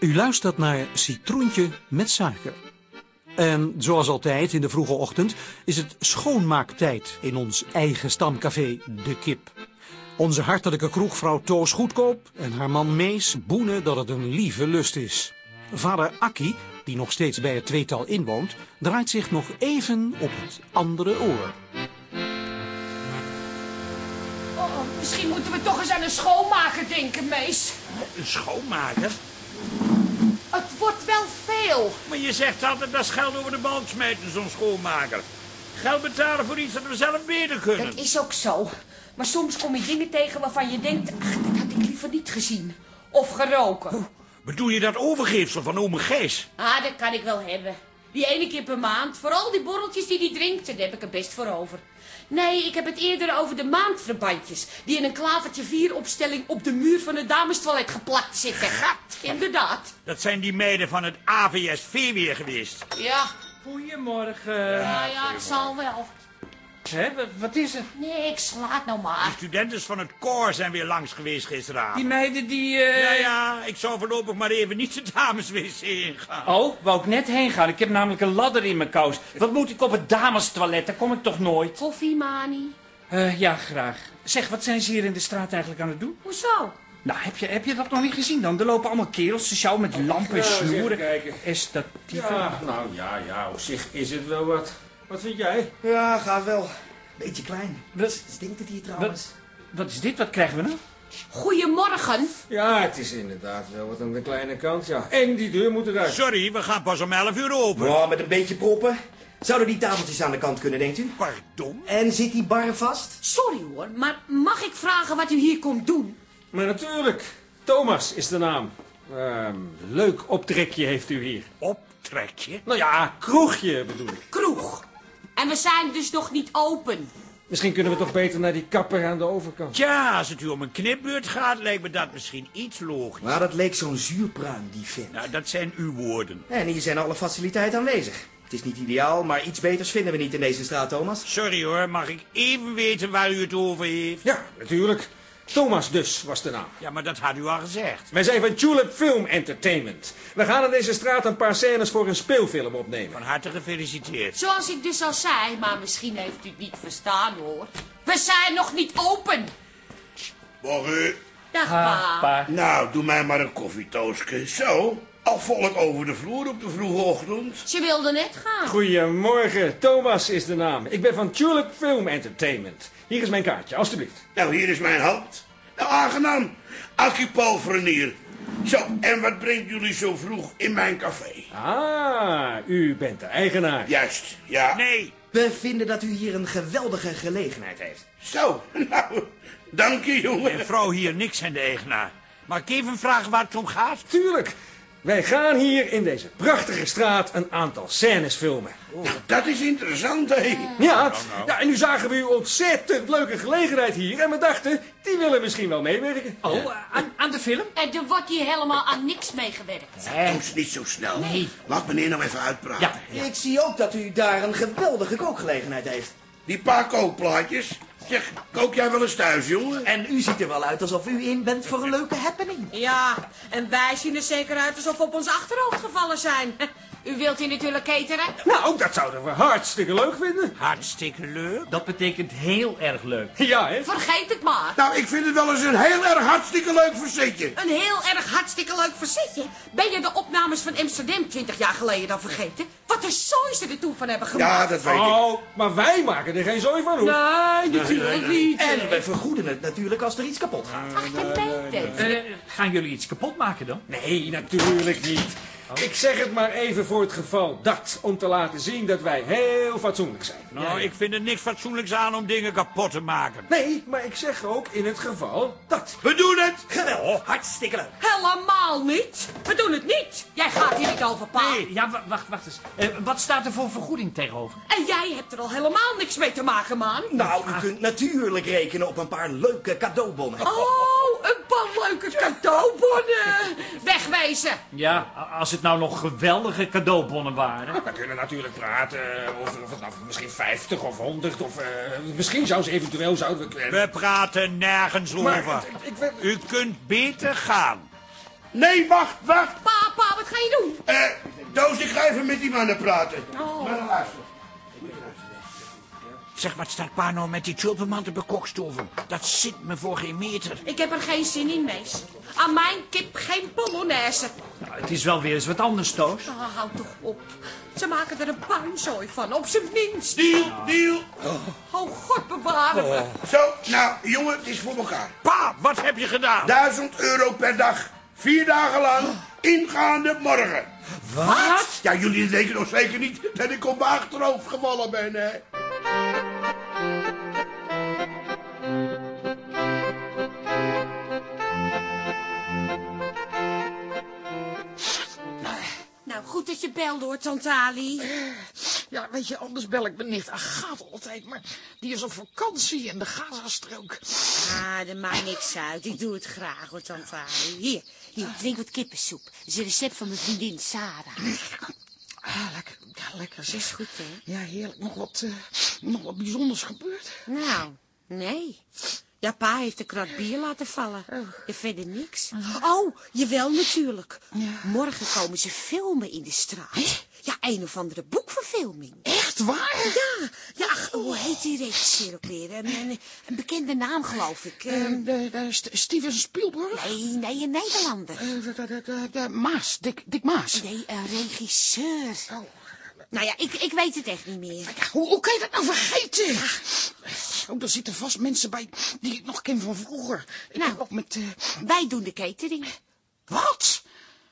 U luistert naar Citroentje met suiker. En zoals altijd in de vroege ochtend is het schoonmaaktijd in ons eigen stamcafé De Kip. Onze hartelijke kroegvrouw Toos Goedkoop en haar man Mees boenen dat het een lieve lust is. Vader Akkie, die nog steeds bij het tweetal inwoont, draait zich nog even op het andere oor. Misschien moeten we toch eens aan een schoonmaker denken, Mees. Een schoonmaker? Het wordt wel veel. Maar je zegt altijd dat is geld over de balk smijten, zo'n schoonmaker. Geld betalen voor iets dat we zelf beter kunnen. Dat is ook zo. Maar soms kom je dingen tegen waarvan je denkt... Ach, dat had ik liever niet gezien. Of geroken. Bedoel je dat overgeefsel van ome Gijs? Ah, dat kan ik wel hebben. Die ene keer per maand. Vooral die borreltjes die hij drinkt, daar heb ik er best voor over. Nee, ik heb het eerder over de maandverbandjes... die in een klavertje vier opstelling op de muur van het damestoilet geplakt zitten. Gat, inderdaad. Dat zijn die meiden van het AVSV weer geweest. Ja, Goedemorgen. nou ja, het zal wel. Hè, wat is er? Niks, laat nou De maar. studenten van het koor zijn weer langs geweest gisteravond. Die meiden die... eh, Ja, ja, ik zou voorlopig maar even niet de dameswc ingaan. Oh, wou ik net heen gaan. Ik heb namelijk een ladder in mijn kous. Wat moet ik op het damestoilet? Daar kom ik toch nooit? Koffie, Mani. Eh, ja, graag. Zeg, wat zijn ze hier in de straat eigenlijk aan het doen? Hoezo? Nou, heb je, heb je dat nog niet gezien dan? Er lopen allemaal kerels sociaal met lampen en snoeren. kijken. Estatieven. Ja, nou ja, ja, op zich is het wel wat. Wat vind jij? Ja, gaat wel. Beetje klein. Wat, Stinkt het hier trouwens? wat is dit? Wat krijgen we nou? Goedemorgen. Ja, het is inderdaad wel wat aan de kleine kant, ja. En die deur moet eruit. Sorry, we gaan pas om 11 uur open. Oh, met een beetje proppen. Zouden die tafeltjes aan de kant kunnen, denkt u? Pardon? En zit die bar vast? Sorry hoor, maar mag ik vragen wat u hier komt doen? Maar natuurlijk, Thomas is de naam. Ehm, leuk optrekje heeft u hier. Optrekje? Nou ja, kroegje bedoel ik. Kroeg. En we zijn dus nog niet open. Misschien kunnen we toch beter naar die kapper aan de overkant. Tja, als het u om een knipbeurt gaat, lijkt me dat misschien iets logisch. Maar dat leek zo'n zuurpruim, die vent. Nou, dat zijn uw woorden. En hier zijn alle faciliteiten aanwezig. Het is niet ideaal, maar iets beters vinden we niet in deze straat, Thomas. Sorry hoor, mag ik even weten waar u het over heeft? Ja, natuurlijk. Thomas dus was de naam. Ja, maar dat had u al gezegd. Wij zijn van Tulip Film Entertainment. We gaan in deze straat een paar scènes voor een speelfilm opnemen. Van harte gefeliciteerd. Zoals ik dus al zei, maar misschien heeft u het niet verstaan hoor. We zijn nog niet open. Morgen. Dag pa. pa. Nou, doe mij maar een koffietoosje. Zo, al volk over de vloer op de vroege ochtend. Ze wilde net gaan. Goedemorgen, Thomas is de naam. Ik ben van Tulip Film Entertainment. Hier is mijn kaartje, alstublieft. Nou, hier is mijn hand. Nou, aangenaam. Akkie Paul Vernier. Zo, en wat brengt jullie zo vroeg in mijn café? Ah, u bent de eigenaar. Juist, ja. Nee, We vinden dat u hier een geweldige gelegenheid heeft. Zo, nou, dank je, jongen. vrouw hier niks aan de eigenaar. Mag ik even vragen waar het om gaat? Tuurlijk. Wij gaan hier in deze prachtige straat een aantal scènes filmen. Nou, dat is interessant, hé. Ja, ja, en nu zagen we u ontzettend leuke gelegenheid hier. En we dachten, die willen misschien wel meewerken. Oh, eh, aan, aan de film? En er wordt hier helemaal aan niks meegewerkt. Doe eens niet zo snel. Nee. Laat meneer nou even uitpraten. Ja. Ik zie ook dat u daar een geweldige kookgelegenheid heeft. Die paar kookplaatjes. Zeg, kook jij wel eens thuis, jongen? En u ziet er wel uit alsof u in bent voor een leuke happening. Ja, en wij zien er zeker uit alsof we op ons achterhoofd gevallen zijn. U wilt hier natuurlijk cateren? Nou, dat zouden we hartstikke leuk vinden. Hartstikke leuk. Dat betekent heel erg leuk. Ja, hè? Vergeet het maar. Nou, ik vind het wel eens een heel erg hartstikke leuk verzetje. Een heel erg hartstikke leuk verzetje. Ben je de opnames van Amsterdam 20 jaar geleden dan vergeten? Wat een zooi ze er toen van hebben Ja, gemaakt. dat weet ik. Oh, maar wij maken er geen zooi van, hoor. Nee, natuurlijk niet. En we vergoeden het natuurlijk als er iets kapot gaat. Ach, je weet het. Eh, gaan jullie iets kapot maken dan? Nee, natuurlijk niet. Ik zeg het maar even voor het geval dat, om te laten zien dat wij heel fatsoenlijk zijn. Nou, ik vind er niks fatsoenlijks aan om dingen kapot te maken. Nee, maar ik zeg ook in het geval dat. We doen het. Geweldig, hartstikke leuk. Helemaal niet. We doen het niet. Jij gaat hier niet over, pa. Nee, ja, wa- wacht, wacht eens. Eh, wat staat er voor vergoeding tegenover? En jij hebt er al helemaal niks mee te maken, man. Nou, u kunt natuurlijk rekenen op een paar leuke cadeaubonnen. Oh, een leuke cadeaubonnen. Wegwezen. Ja, als het nou nog geweldige cadeaubonnen waren. We kunnen natuurlijk praten over of het nou misschien 50 of 100 of... eh, misschien zelfs eventueel zouden we... We praten nergens Maar over. ik- ik U kunt beter gaan. Nee, wacht, wacht. Pa, pa, wat ga je doen? Eh, Doos, ik ga even met die mannen praten. Oh. Maar luister. Zeg, wat staat pa nou met die tulpenman te bekokstoven? Dat zit me voor geen meter. Ik heb er geen zin in, mees. Aan mijn kip geen polonaise. Nou, het is wel weer eens wat anders, Toos. Ah, houd toch op. Ze maken er een puinzooi van, op zijn minst. Deal, deal. Oh, God bewaren me. Zo, nou, jongen, het is voor elkaar. Pa, wat heb je gedaan? 1000 euro per dag. Vier dagen lang. Ingaande morgen. Wat? Ja, jullie denken nog zeker niet dat ik op mijn achterhoofd gevallen ben, hè? Dat je belde hoor, Tante Ali. Ja, weet je, anders bel ik mijn nicht Agathe altijd, maar die is op vakantie in de Gazastrook. Ah, dat maakt niks uit. Ik doe het graag hoor, Tante Ali. Hier, hier, drink wat kippensoep. Dat is een recept van mijn vriendin Sarah. Ah, lekker, ja, lekker zeg. Is goed, hè? Ja, heerlijk. Nog wat, eh, nog wat bijzonders gebeurd. Nou, nee. Ja, pa heeft een krat bier laten vallen. En verder niks. Oh, jawel natuurlijk. Morgen komen ze filmen in de straat. Ja, een of andere boekverfilming. Echt waar? Ja, ja, ach, hoe heet die regisseur ook weer? Een, een, een bekende naam, geloof ik. Eh, de, de St- Steven Spielberg? nee, nee, een Nederlander. Eh, de, de, de, de, de Maas, Dick, Dick Maas. Nee, een regisseur. Oh. Nou ja, ik, ik weet het echt niet meer. Ja, hoe, hoe kan je dat nou vergeten? Oh, daar zitten vast mensen bij die ik nog ken van vroeger. Ik Nou. ook met... eh, Wij doen de catering. wat?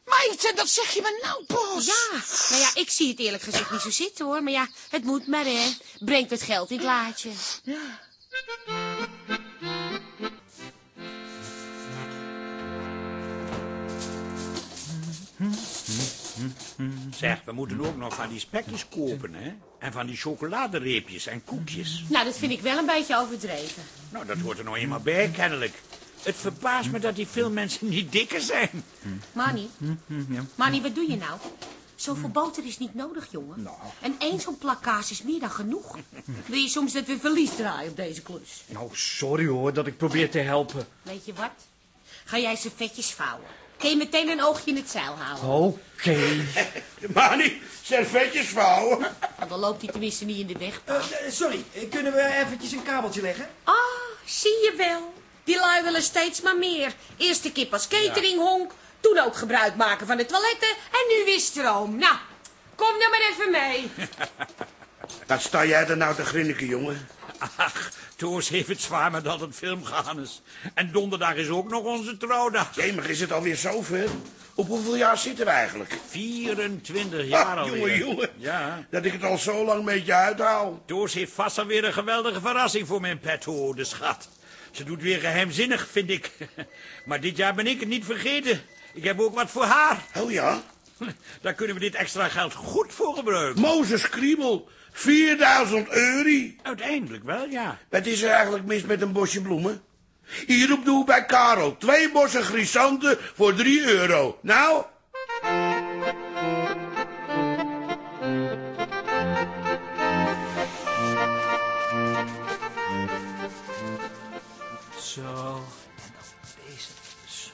Meid, dat zeg je me nou pas. Ja, nou ja, ik zie het eerlijk gezegd niet zo zitten hoor. Maar ja, het moet maar hè. Brengt het geld in het laadje. Ja. Zeg, we moeten ook nog van die spekjes kopen, hè? En van die chocoladereepjes en koekjes. Nou, dat vind ik wel een beetje overdreven. Nou, dat hoort er nou eenmaal bij, kennelijk. Het verbaast me dat die veel mensen niet dikker zijn. Manny, Manny, wat doe je nou? Zoveel boter is niet nodig, jongen. En één zo'n plakkaas is meer dan genoeg. Wil je soms dat we verlies draaien op deze klus? Nou, sorry hoor dat ik probeer te helpen. Weet je wat? Ga jij ze vetjes vouwen. Kun je meteen een oogje in het zeil houden? Oké. Maar niet servetjes vouwen. Want dan loopt hij tenminste niet in de weg. pa. Eh, sorry, eh, kunnen we eventjes een kabeltje leggen? Ah, zie je wel. Die lui willen steeds maar meer. Eerst de kip als cateringhonk. Toen ook gebruik maken van de toiletten. En nu weer stroom. Nou, kom nou maar even mee. Wat sta jij er nou te grinniken, jongen? Ach, Toos heeft het zwaar met dat het film gaan is. En donderdag is ook nog onze trouwdag. Jemig, is het alweer zover? Op hoeveel jaar zitten we eigenlijk? 24 jaar Ah, alweer. jongen, jongen. Ja. Dat ik het al zo lang met je uithaal. Toos heeft vast alweer een geweldige verrassing voor mijn petto, de schat. Ze doet weer geheimzinnig, vind ik. Maar dit jaar ben ik het niet vergeten. Ik heb ook wat voor haar. Oh ja? Daar kunnen we dit extra geld goed voor gebruiken. Mozes Kriebel, 4000 euro. Uiteindelijk wel, ja. Wat is er eigenlijk mis met een bosje bloemen? Hier op de hoek bij Karel. Twee bossen grisanten voor 3 euro. Nou? Zo. En dan deze. Zo.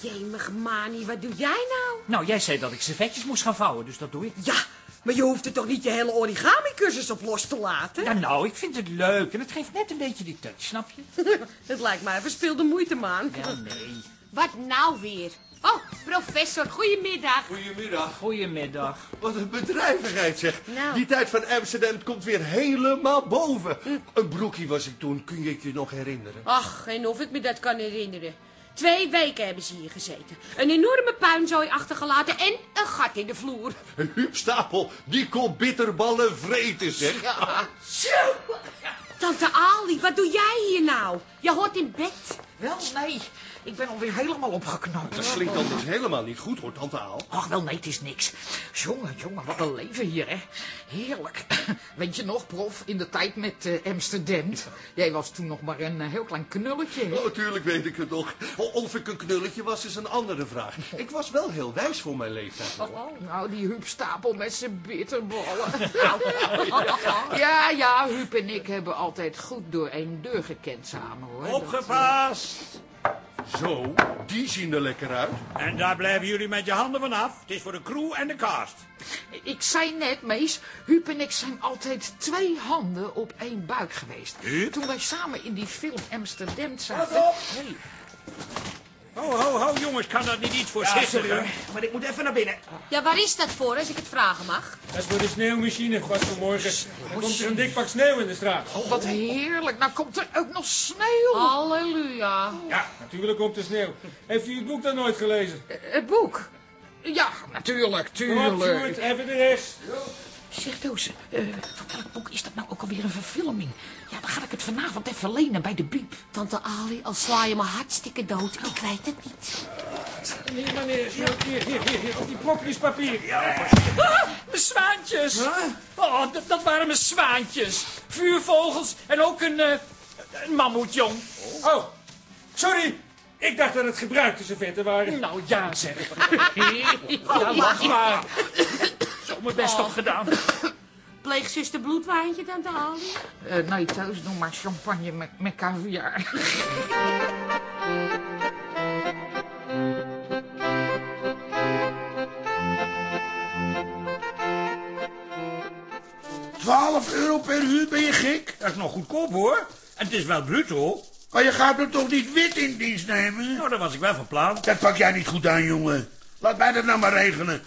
Jemig, Mani, wat doe jij nou? Nou, jij zei dat ik servetjes moest gaan vouwen, dus dat doe ik. Ja, maar je hoeft er toch niet je hele origami-cursus op los te laten? Ja, nou, ik vind het leuk en het geeft net een beetje die touch, snap je? Het lijkt mij verspilde moeite, man. Ja, nee. Wat nou weer? Oh, professor, goedemiddag. Goedemiddag. Goedemiddag. Wat een bedrijvigheid zeg. Nou. Die tijd van Amsterdam komt weer helemaal boven. Een broekie was ik toen, kun je het je nog herinneren? Ach, en of ik me dat kan herinneren. Twee weken hebben ze hier gezeten. Een enorme puinzooi achtergelaten en een gat in de vloer. Een Huubstapel, die kon bitterballen vreten zeg. Tante Ali, wat doe jij hier nou? Je hoort in bed. Wel, nee. Ik ben alweer helemaal opgeknapt. Dat klinkt anders helemaal niet goed hoor, tante Aal. Ach, wel nee, het is niks. Jongen, jongen, wat een leven hier, hè. Heerlijk. Weet je nog, prof, in de tijd met eh, Amsterdam? Jij was toen nog maar een eh, heel klein knulletje, hè? Oh, natuurlijk weet ik het nog. Of ik een knulletje was, is een andere vraag. Ik was wel heel wijs voor mijn leeftijd. hoor. Oh, nou, die Huub Stapel met zijn bitterballen. ja, ja, Huub en ik hebben altijd goed door één deur gekend samen, hoor. Dat, Opgepast! Zo, die zien er lekker uit. En daar blijven jullie met je handen vanaf. Het is voor de crew en de cast. Ik zei net, Mees, Huub en ik zijn altijd twee handen op één buik geweest. Huub? Toen wij samen in die film Amsterdam zaten. Pas op! Hey, Ho, ho, ho, jongens, kan dat niet iets voorzichtiger? Maar ik moet even naar binnen. Ja, waar is dat voor, als ik het vragen mag? Dat is voor de sneeuwmachine was vanmorgen. Er komt er een dik pak sneeuw in de straat. oh, wat heerlijk. Nou komt er ook nog sneeuw. Halleluja. Ja, natuurlijk komt er sneeuw. Heeft u het boek dan nooit gelezen? Het boek. Ja, natuurlijk, tuurlijk. even de rest. Zeg Doos, eh, van welk boek is dat nou ook alweer een verfilming? Ja, vanavond even lenen bij de biep. Tante Ali, al sla je me hartstikke dood, ik weet het niet. Hier, meneer. Hier, hier, hier, hier. Op die plokjes papier. Mijn zwaantjes! Oh, dat, waren mijn zwaantjes. Vuurvogels en ook een, eh een mammoetjong. Oh, sorry. Ik dacht dat het gebruikte servetten waren. Nou ja, zeg. Ja, lach maar. Zo mijn best op gedaan. Pleegzuster bloedwijntje, tante Ali? Eh nee, thuis doe maar champagne met, met caviar. Twaalf euro per uur, ben je gek? Dat is nog goedkoop, hoor. En het is wel bruto. Maar je gaat me toch niet wit in dienst nemen? Nou, dat was ik wel van plan. Dat pak jij niet goed aan, jongen. Laat mij dat nou maar regelen.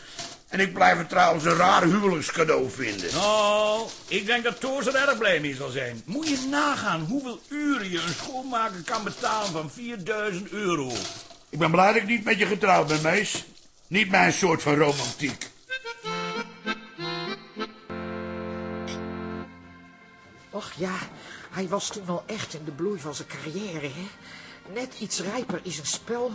En ik blijf het trouwens een raar huwelijkscadeau vinden. Nou, ik denk dat Toos er erg blij mee zal zijn. Moet je nagaan hoeveel uren je een schoonmaker kan betalen van 4000 euro. Ik ben blij dat ik niet met je getrouwd ben, mees. Niet mijn soort van romantiek. Och ja, hij was toen wel echt in de bloei van zijn carrière, hè? Net iets rijper is een spel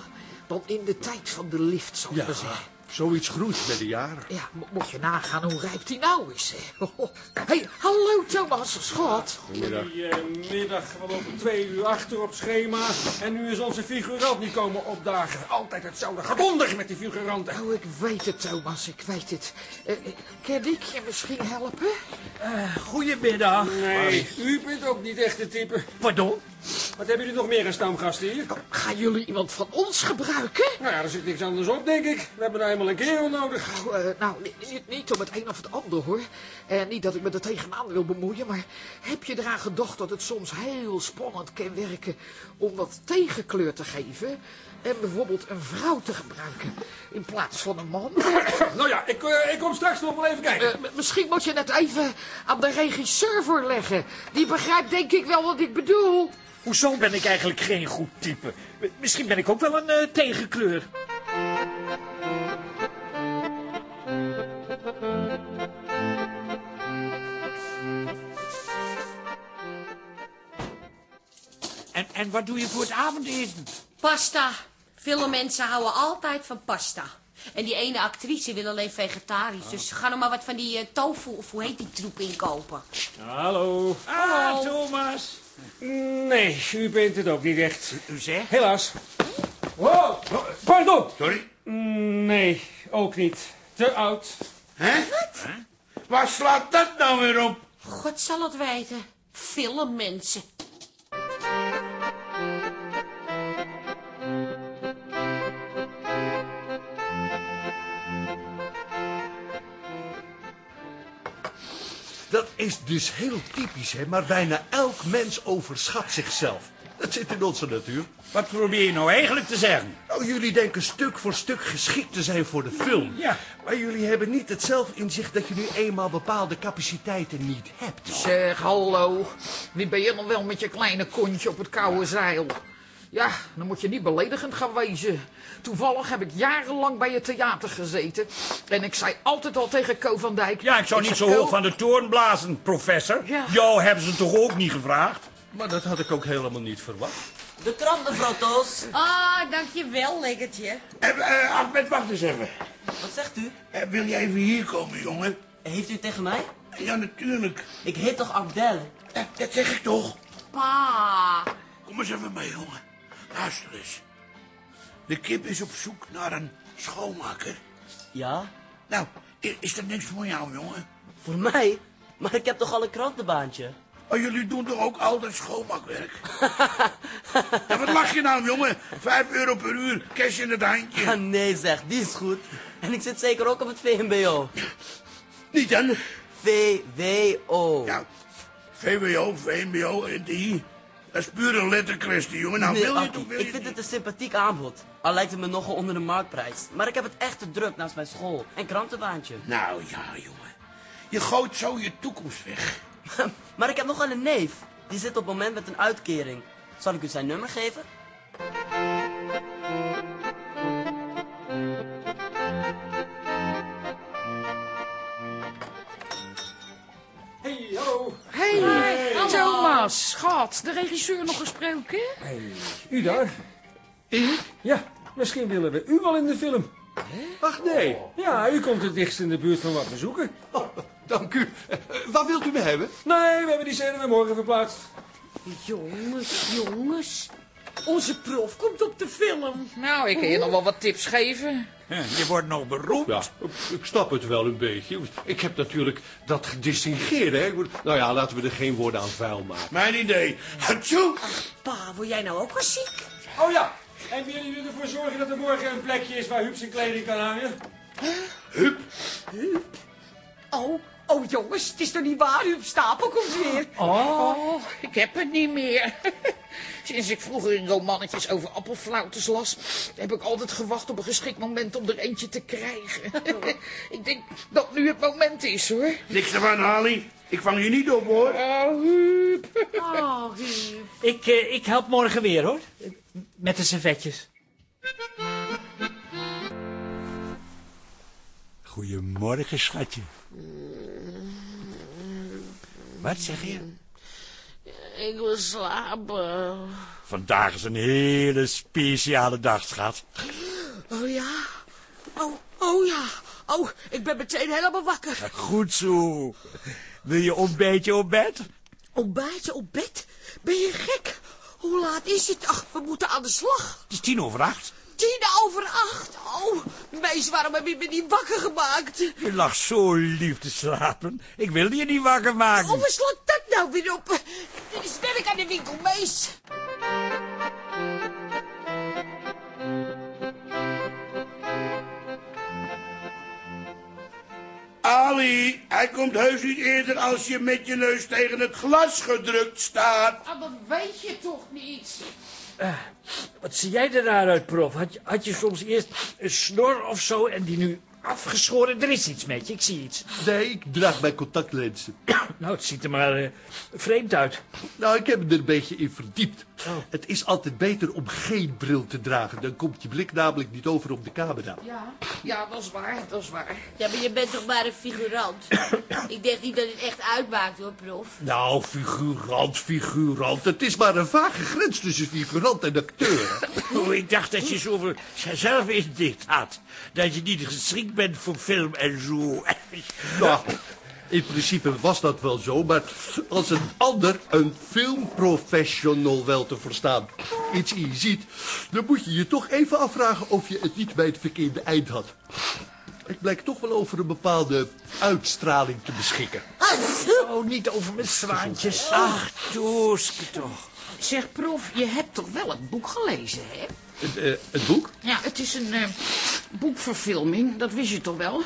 dan in de tijd van de lift, zal ik Ja, maar zeggen. Zoiets groeit met de jaren. Ja, mo- mocht je nagaan hoe rijp die nou is, hè? hey, hallo Thomas, schat. Goedemiddag. We lopen twee uur achter op schema. En nu is onze figurant niet komen opdagen. Altijd hetzelfde gedonder met die figuranten. Oh, ik weet het, Thomas, ik weet het. Eh, eh, kan ik je misschien helpen? Goedemiddag. Nee, u bent ook niet echt de type. Pardon? Wat hebben jullie nog meer aan stamgasten hier? Gaan jullie iemand van ons gebruiken? Nou ja, er zit niks anders op, denk ik. We hebben nou eenmaal een kerel nodig. Nou, eh, nou ni- niet, niet om het een of het ander, hoor. En niet dat ik me er tegenaan wil bemoeien, maar heb je eraan gedacht dat het soms heel spannend kan werken om wat tegenkleur te geven? En bijvoorbeeld een vrouw te gebruiken in plaats van een man? Nou ja, ik, eh, ik kom straks nog wel even kijken. Eh, misschien moet je het even aan de regisseur voorleggen. Die begrijpt denk ik wel wat ik bedoel. Hoezo ben ik eigenlijk geen goed type? Misschien ben ik ook wel een eh, tegenkleur. En, en wat doe je voor het avondeten? Pasta. Veel mensen houden altijd van pasta. En die ene actrice wil alleen vegetarisch. Dus ga nog maar wat van die eh, tofu, of hoe heet die troep, inkopen. Hallo. Ah, Thomas. Nee, u bent het ook niet echt. U zegt? Helaas. Wow, pardon. Sorry? Nee, ook niet. Te oud. Hè? Waar slaat dat nou weer op? God zal het weten. Veel is dus heel typisch, hè. Maar bijna elk mens overschat zichzelf. Dat zit in onze natuur. Wat probeer je nou eigenlijk te zeggen? Nou, jullie denken stuk voor stuk geschikt te zijn voor de film. Ja. Maar jullie hebben niet het zelfinzicht dat je nu eenmaal bepaalde capaciteiten niet hebt. Zeg, hallo. Wie ben je dan wel met je kleine kontje op het koude zeil? Ja, dan moet je niet beledigend gaan wezen. Toevallig heb ik jarenlang bij het theater gezeten. En ik zei altijd al tegen Co van Dijk... Ja, ik zou niet zo "Co, hoog van de toren blazen, professor. Ja. Jou hebben ze toch ook niet gevraagd? Maar dat had ik ook helemaal niet verwacht. De krant, mevrouw Toos. Ah, dankjewel, lekkertje. Eh, eh, Ahmed, wacht eens even. Wat zegt u? Eh, wil jij even hier komen, jongen? Heeft u tegen mij? Ja, natuurlijk. Ik heet toch Abdel? Eh, dat zeg ik toch. Pa. Kom eens even mee, jongen. Luister eens. De kip is op zoek naar een schoonmaker. Ja? Nou, is dat niks voor jou, jongen? Voor mij? Maar ik heb toch al een krantenbaantje? Oh, jullie doen toch ook altijd schoonmaakwerk? ja, wat lach je nou, jongen? Vijf euro per uur, cash in het handje. Ah, nee zeg, die is goed. En ik zit zeker ook op het VMBO. Niet dan? VWO. Ja, VWO, VMBO en die. Dat is puur een letterkwestie, jongen. Nou, Nee, wil je toch, wil ik vind het een sympathiek aanbod. Al lijkt het me nogal onder de marktprijs. Maar ik heb het echt te druk naast mijn school. En krantenbaantje. Nou ja, jongen. Je gooit zo je toekomst weg. maar ik heb nog wel een neef. Die zit op het moment met een uitkering. Zal ik u zijn nummer geven? Schat, de regisseur nog gesproken? U daar? Ik? Ja, misschien willen we u wel in de film. Ach nee. Ja, u komt het dichtst in de buurt van wat we zoeken. Oh, dank u. Waar wilt u me hebben? Nee, we hebben die scène weer morgen verplaatst. Jongens, jongens. Onze prof komt op de film. Nou, ik kan je nog wel wat tips geven. Je wordt nog beroemd. Ja, ik snap het wel een beetje. Ik heb natuurlijk dat gedistingeerde. Hè. Nou ja, laten we er geen woorden aan vuil maken. Mijn idee. Hatjoe! Pa, word jij nou ook al ziek? Oh ja, en willen jullie ervoor zorgen dat er morgen een plekje is waar Huub zijn kleding kan hangen? Oh, oh jongens, het is toch niet waar? Huub Stapel komt weer. Oh, ik heb het niet meer. Sinds ik vroeger in romannetjes over appelflauters las, heb ik altijd gewacht op een geschikt moment om er eentje te krijgen. ik denk dat nu het moment is, hoor. Niks ervan, Ali. Ik vang je niet op, hoor. Oh, Huub. Oh, Huub. Ik, eh, ik help morgen weer, hoor. Met de servetjes. Goedemorgen, schatje. Wat zeg je? Ik wil slapen. Vandaag is een hele speciale dag, schat. Oh ja? Oh, oh ja. Oh, ik ben meteen helemaal wakker. Goed zo. Wil je ontbijtje op bed? Ontbijtje op bed? Ben je gek? Hoe laat is het? Ach, we moeten aan de slag. Het is tien over acht. Tien over acht. Oh, meis, waarom heb je me niet wakker gemaakt? Je lag zo lief te slapen. Ik wilde je niet wakker maken. Oh, waar slaat dat nou weer op? Dit is werk aan de winkel, meis. Ali, hij komt heus niet eerder als je met je neus tegen het glas gedrukt staat. Ah, dat weet je toch niet? Wat zie jij er raar uit, prof? Had je, had je soms eerst een snor of zo en die nu afgeschoren? Er is iets met je, ik zie iets. Nee, ik draag mijn contactlenzen. Nou, het ziet er maar eh, vreemd uit. Nou, ik heb me er een beetje in verdiept. Het is altijd beter om geen bril te dragen. Dan komt je blik namelijk niet over op de camera. Ja, ja, dat is waar, dat is waar. Ja, maar je bent toch maar een figurant? ik denk niet dat het echt uitmaakt, hoor, prof. Nou, figurant, figurant. Het is maar een vage grens tussen figurant en acteur. Oh, ik dacht dat je zoveel zelf inzicht had. Dat je niet geschikt bent voor film en zo. Nou, in principe was dat wel zo, maar als een ander, een filmprofessional wel te verstaan, iets in ziet, dan moet je je toch even afvragen of je het niet bij het verkeerde eind had. Ik blijk toch wel over een bepaalde uitstraling te beschikken. Oh, niet over mijn zwaantjes. Ach, Tooske toch. Zeg, prof, je hebt toch wel het boek gelezen, hè? Het, eh, het boek? Ja, het is een eh, boekverfilming, dat wist je toch wel?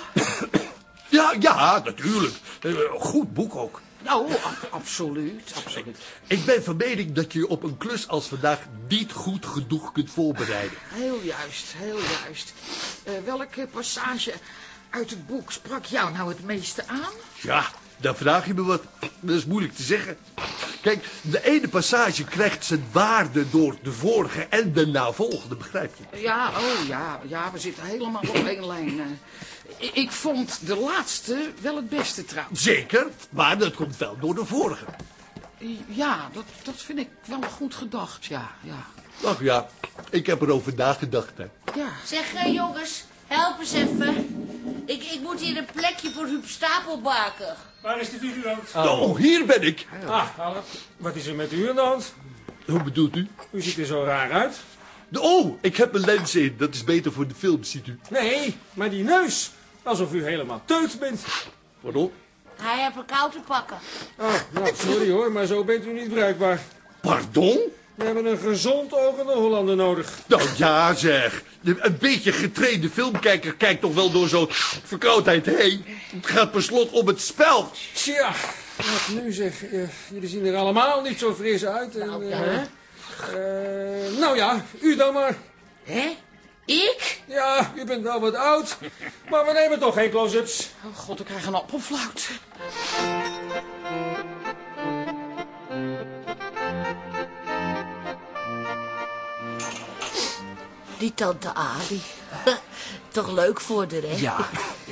Ja, ja, natuurlijk. Eh, goed boek ook. Nou, ab- absoluut, absoluut. Ik ben van mening dat je je op een klus als vandaag niet goed genoeg kunt voorbereiden. Heel juist, heel juist. Eh, welke passage uit het boek sprak jou nou het meeste aan? Ja, dan vraag je me wat. Dat is moeilijk te zeggen. Kijk, de ene passage krijgt zijn waarde door de vorige en de navolgende, begrijp je? Ja, oh ja, ja, we zitten helemaal op één lijn. eh. Ik vond de laatste wel het beste trouwens. Zeker, maar dat komt wel door de vorige. Ja, dat, dat vind ik wel goed gedacht, ja, ja. Ach ja, ik heb erover nagedacht, hè. Ja, Zeg, eh, jongens, help eens even. Ik, ik moet hier een plekje voor Huub Stapel maken. Waar is de figurant? Oh, hier ben ik. Ah, hallo. Wat is er met u aan de hand? Hoe bedoelt u? U ziet er zo raar uit. De- Oh, ik heb een lens in. Dat is beter voor de film, ziet u. Nee, maar die neus. Alsof u helemaal teut bent. Waarom? Hij heeft een kou te pakken. Oh, nou, sorry hoor, maar zo bent u niet bruikbaar. Pardon? We hebben een gezond ogende Hollander nodig. Nou ja, zeg. Een beetje getrainde filmkijker kijkt toch wel door zo'n verkoudheid heen. Het gaat per slot om het spel. Tja, wat nu zeg. eh, jullie zien er allemaal niet zo fris uit. En, Nou, eh, ja. eh, nou ja, u dan maar. Hè? Ik? Ja, u bent wel wat oud, maar we nemen toch geen close-ups. oh god, ik krijg een appelfluit. Die tante Ali. Toch leuk voor haar, hè? Ja,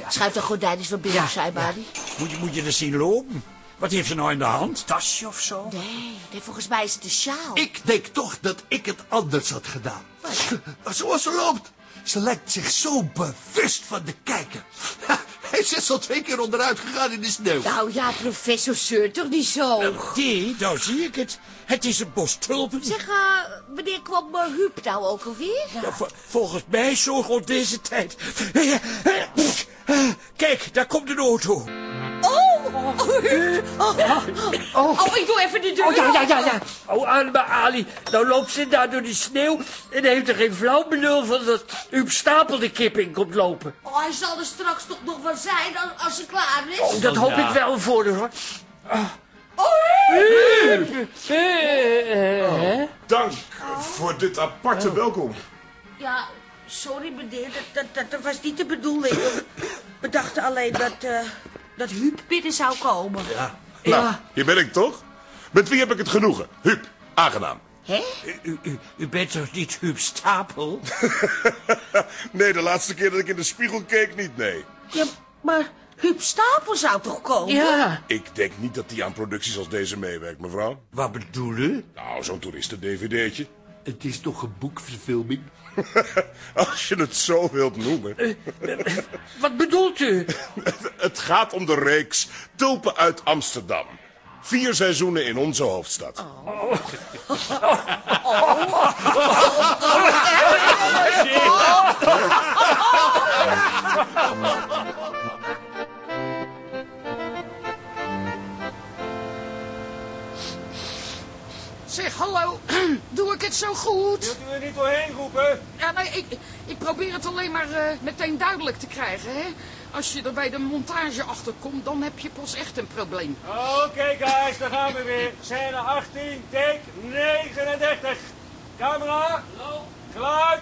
Schuif de gordijnen van binnen Mari. Moet je, moet je er zien lopen? Wat heeft ze nou in de hand? Tasje of zo? Nee, nee, volgens mij is het de sjaal. Ik denk toch dat ik het anders had gedaan. Zoals ze loopt. Ze lijkt zich zo bewust van de kijker. Hij is al twee keer onderuit gegaan in de sneeuw. Nou ja, professor Seur, toch niet zo. Die, nou zie ik het. Het is een bos tulpen. Zeg, eh, wanneer kwam uh, Huub nou ook alweer? Ja, vo- volgens mij zo rond deze tijd. Kijk, daar komt een auto. Oh! Oh, oh, ik doe even de deur. Oh, ja, ja, ja, ja. Oh, arme Ali. Nou loopt ze daar door die sneeuw en heeft er geen flauw benul van dat u stapelde kip in komt lopen. Oh, hij zal er straks toch nog wel zijn als, als ze klaar is. Oh, dat hoop ik wel voor haar, hoor. Oh, Eh, eh, hè? Dank voor dit aparte welkom. Ja, sorry meneer, dat, dat, dat, was niet de bedoeling. We dachten alleen dat, eh, dat Huub binnen zou komen. Nou, hier ben ik toch? Met wie heb ik het genoegen? Huub, aangenaam. Hè? U, u, u bent toch niet Huub Stapel? nee, de laatste keer dat ik in de spiegel keek niet, nee. Ja, maar Huub Stapel zou toch komen? Ja. Ik denk niet dat hij aan producties als deze meewerkt, mevrouw. Wat bedoel u? Nou, zo'n toeristen-dvd'tje. Het is toch een boekverfilming? Als je het zo wilt noemen. Wat bedoelt u? Het gaat om de reeks Tulpen uit Amsterdam. Vier seizoenen in onze hoofdstad. Zeg, eh, meteen duidelijk te krijgen, hè. Als je er bij de montage achter komt, dan heb je pas echt een probleem. Oké guys, daar gaan we weer. Scène 18, take 39. Camera, geluid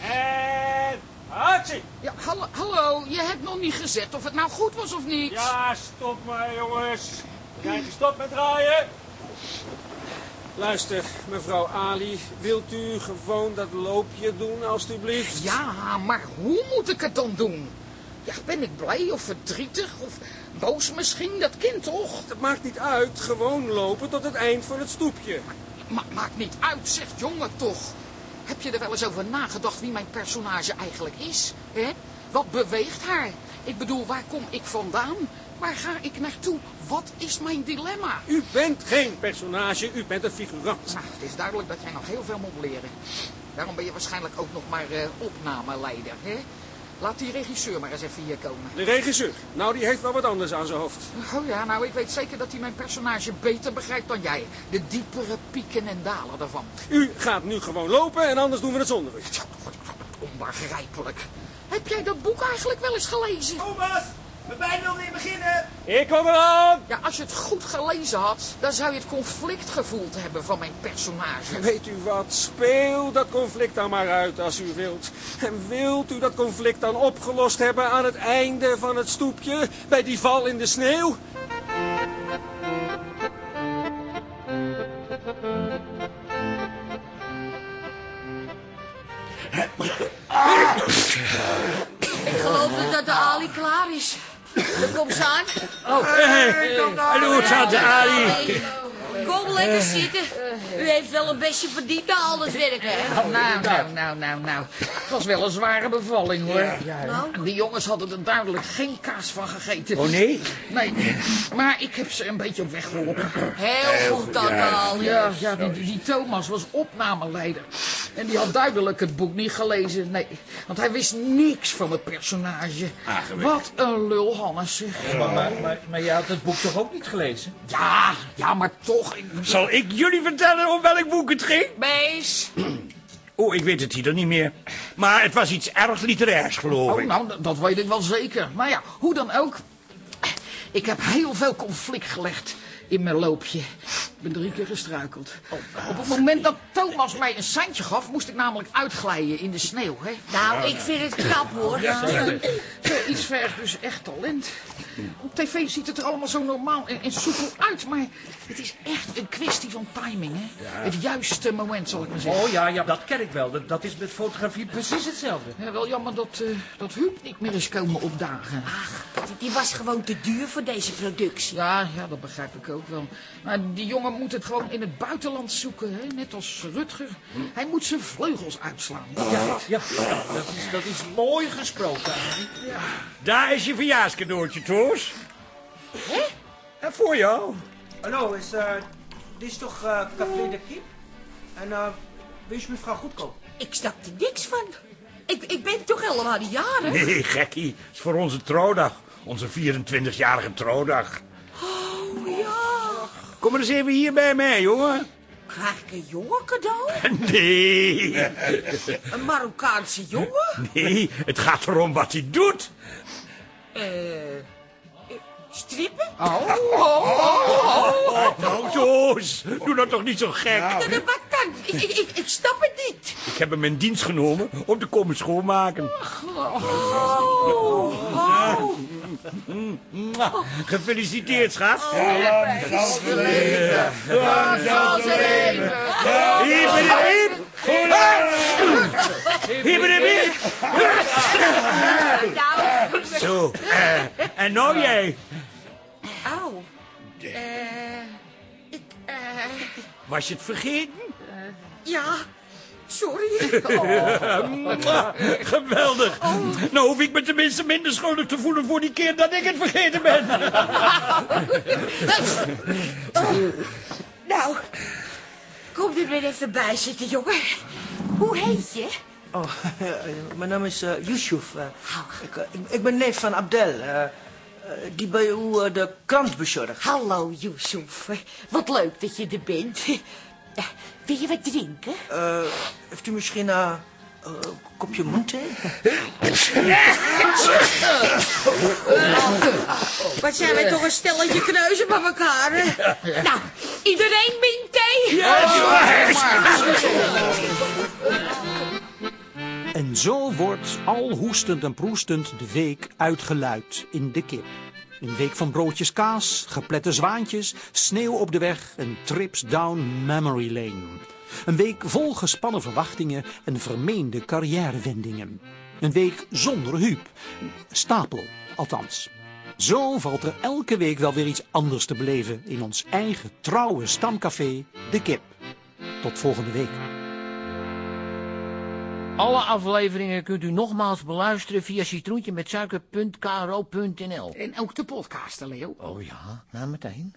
en actie. Ja, hallo, hallo, je hebt nog niet gezet of het nou goed was of niet. Ja, stop maar jongens. Zijn gestopt met draaien. Luister, mevrouw Ali, wilt u gewoon dat loopje doen, alstublieft? Ja, maar hoe moet ik het dan doen? Ja, ben ik blij of verdrietig of boos misschien? Dat kind toch? Het maakt niet uit, gewoon lopen tot het eind van het stoepje. Ma maakt niet uit, zegt jongen toch. Heb je er wel eens over nagedacht wie mijn personage eigenlijk is? Hè? Wat beweegt haar? Ik bedoel, waar kom ik vandaan? Waar ga ik naartoe? Wat is mijn dilemma? U bent geen personage, u bent een figurant. Nou, het is duidelijk dat jij nog heel veel moet leren. Daarom ben je waarschijnlijk ook nog maar eh, opnameleider, hè? Laat die regisseur maar eens even hier komen. De regisseur, nou die heeft wel wat anders aan zijn hoofd. Oh ja, nou ik weet zeker dat hij mijn personage beter begrijpt dan jij. De diepere pieken en dalen daarvan. U gaat nu gewoon lopen en anders doen we het zonder u. Onbegrijpelijk. Heb jij dat boek eigenlijk wel eens gelezen? Thomas, we bijna wil weer beginnen. Ik kom eraan! Ja, als je het goed gelezen had, dan zou je het conflict gevoeld hebben van mijn personage. Weet u wat, speel dat conflict dan maar uit als u wilt. En wilt u dat conflict dan opgelost hebben aan het einde van het stoepje, bij die val in de sneeuw? Ik geloof dat de Ali klaar is. Dan komt ze aan. Oh, hey, En hoe het aan de Ali? Kom lekker zitten. U heeft wel een beetje verdiend na al het werk, hè? Nou, nou, nou, nou, nou. Het was wel een zware bevalling, hoor. Nou? Die jongens hadden er duidelijk geen kaas van gegeten. Oh, nee? Nee, maar ik heb ze een beetje op weg geholpen. Heel goed dan al. Ja, ja die, die, die Thomas was opnameleider. En die had duidelijk het boek niet gelezen. Nee, want hij wist niks van het personage. Wat een lul, Hannes. zeg. Maar, maar, maar, maar je had het boek toch ook niet gelezen? Ja, ja, maar toch. Ik... Zal ik jullie vertellen om welk boek het ging? Mees. Oh, ik weet het hier niet meer. Maar het was iets erg literairs, geloof Oh, ik. nou, dat weet ik wel zeker. Maar ja, hoe dan ook. Ik heb heel veel conflict gelegd in mijn loopje. Ik ben drie keer gestruikeld. Op het moment dat Thomas mij een seintje gaf, moest ik namelijk uitglijden in de sneeuw. Hè? Nou, ik vind het knap, hoor. Ja, iets vergt dus echt talent. Op tv ziet het er allemaal zo normaal en, en soepel uit, maar het is echt een kwestie van timing. Hè? Het juiste moment, zal ik maar zeggen. Oh ja, ja, dat ken ik wel. Dat, dat is met fotografie precies hetzelfde. Ja, wel jammer dat, eh dat Huub niet meer is komen opdagen. Die, die was gewoon te duur voor deze productie. Ja, ja, dat begrijp ik ook wel. Maar die jongen moet het gewoon in het buitenland zoeken, hè? net als Rutger. Hij moet zijn vleugels uitslaan. Ja, ja, dat, is, dat is mooi gesproken. Arie. Daar is je verjaarscadeautje, Toos. Hè? En voor jou. Hallo, is, eh, dit is toch eh, Café de Kip? En eh wees mevrouw Goedkoop? Ik snap er niks van. Ik, ik ben toch helemaal niet jarig? Nee, gekkie. Het is voor onze trouwdag. Onze 24-jarige trouwdag. Kom maar eens even hier bij mij, jongen. Krijg ik een jongen cadeau? Nee. Een Marokkaanse jongen? Nee, het gaat erom wat hij doet. Eh... strippen? Oh, oh, oh, oh. Nou, Toos, doe dat toch niet zo gek. Wat dan? Ik, ik, ik, ik snap het niet. Ik heb hem in dienst genomen om te komen schoonmaken. Oh, oh. Gefeliciteerd, schat. Lang zal ze leven. Lang zal ze leven. Hiep, hiep, hiep. Hiep, Zo, eh, en nou jij. Au. Eh... Ik, eh... Was je het vergeten? Ja, sorry. Mwah. Geweldig. Nou hoef ik me tenminste minder schuldig te voelen voor die keer dat ik het vergeten ben. Nou, kom er weer even bij zitten, jongen. Hoe heet je? Oh, mijn naam is eh Yusuf. Eh, ik, eh, ik, ik ben neef van Abdel, die bij u de krant bezorgt. Hallo, Yusuf. Wat leuk dat je er bent. Eh, Wil je wat drinken? Eh, heeft u misschien eh, een kopje mondthee? Wat zijn wij toch een stelletje kneuzen bij elkaar, hè? Nou, iedereen min thee? En zo wordt al hoestend en proestend de week uitgeluid in de kip. Een week van broodjes kaas, geplette zwaantjes, sneeuw op de weg en trips down memory lane. Een week vol gespannen verwachtingen en vermeende carrièrewendingen. Een week zonder Huub. Stapel, althans. Zo valt er elke week wel weer iets anders te beleven in ons eigen trouwe stamcafé, De Kip. Tot volgende week. Alle afleveringen kunt u nogmaals beluisteren via citroentje met suiker.kro.nl. En ook de podcasten, Leo. Oh ja, nou meteen.